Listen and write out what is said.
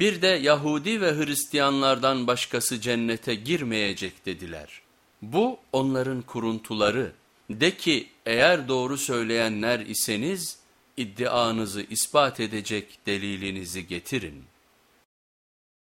Bir de Yahudi ve Hristiyanlardan başkası cennete girmeyecek dediler. Bu onların kuruntuları. De ki eğer doğru söyleyenler iseniz iddianızı ispat edecek delilinizi getirin.''